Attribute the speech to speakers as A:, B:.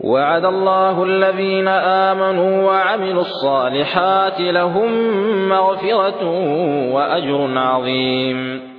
A: وعد الله الذين آمنوا وعملوا الصالحات لهم مغفرة وأجر عظيم.